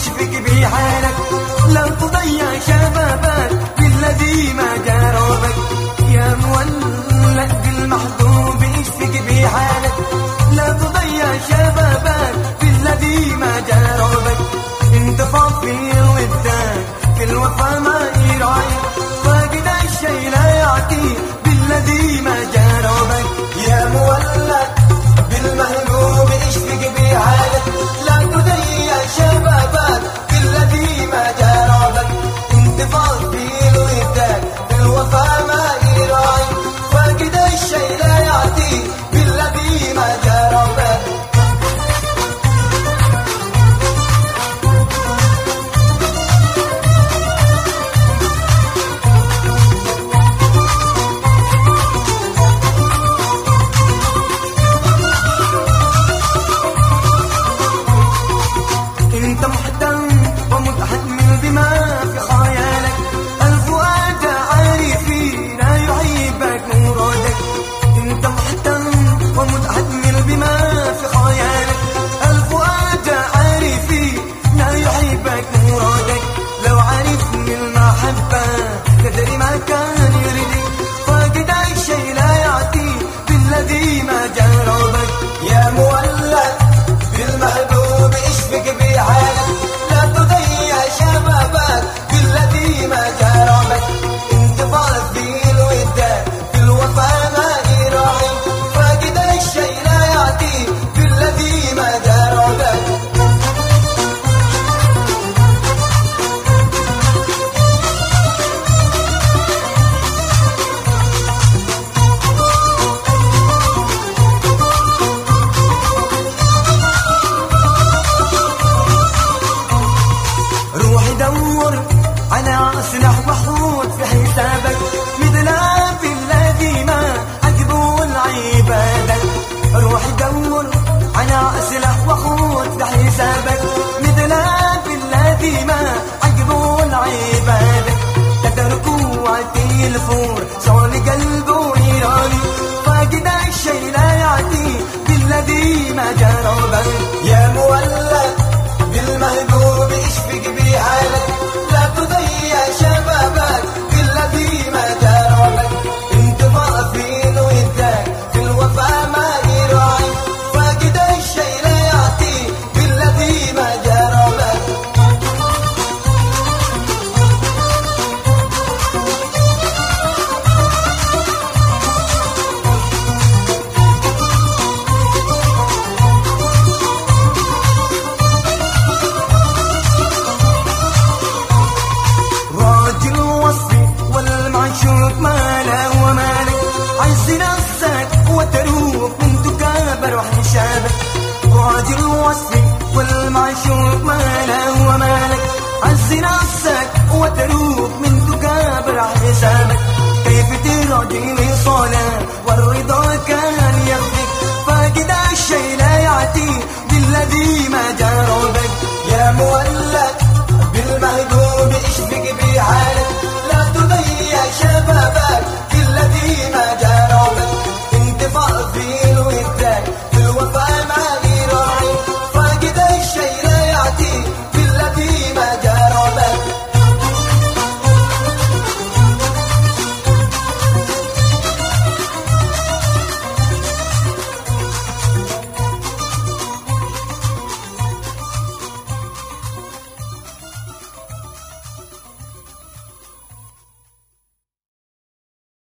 يشفيك بحالك لو تضيع شبابك بالذي ما جربك يا مولد بالمحبوب يشفيك بحالك لا تضيع شبابك بالذي ما جربك انت فاضي ودك في الوفا ما يراعي فاقد الشي لا يعطي بالذي ما جربك بدور على أسلح محوط في حسابك مثلاب الذي ما عجبه العبادة. روح دور على أسلح محوط في حسابك مثلاب الذي ما عجبه العبادة. تترك وعدي الفور صار قلبه يراني فاقد الشيء لا يعدي بالذي ما جرى يا مولد المهدوم يشفق بحالك لا تضيع شبابك. انساك وتروح من وانت كابر وحنشابك وعادي الوصف والمعشوق ما له ومالك عز نفسك وتروح من